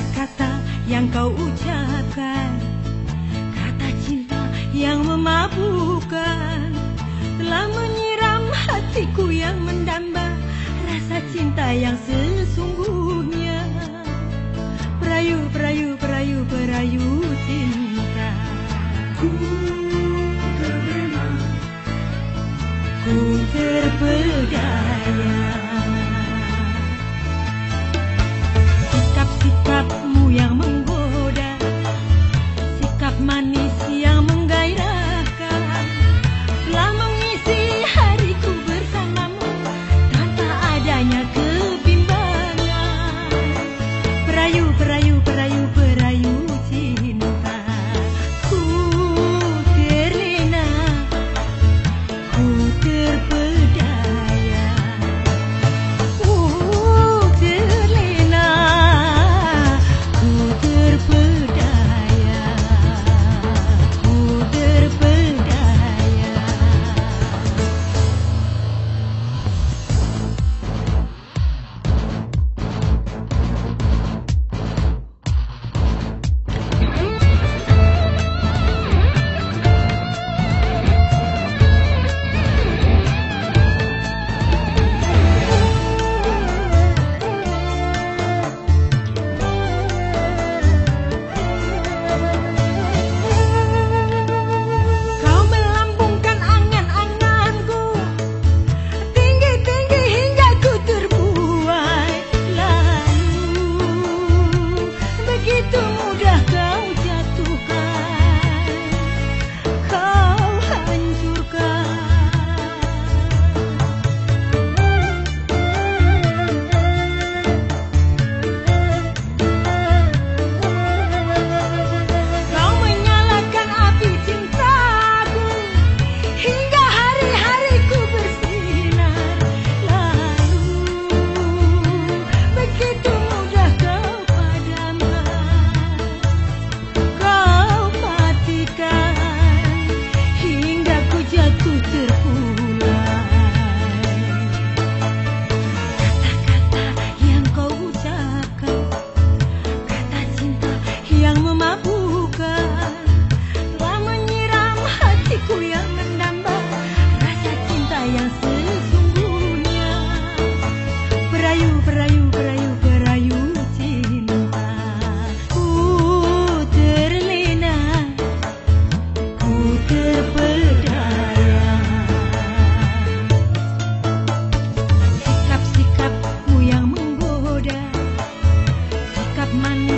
kata-kata yang kau ucapkan. Kata cinta yang memabukkan. Telah menyiram hatiku yang mendamba Rasa cinta yang sesungguhnya. Perayu, perayu, perayu, perayu cinta. Ku terbenam Ku terpegang. money.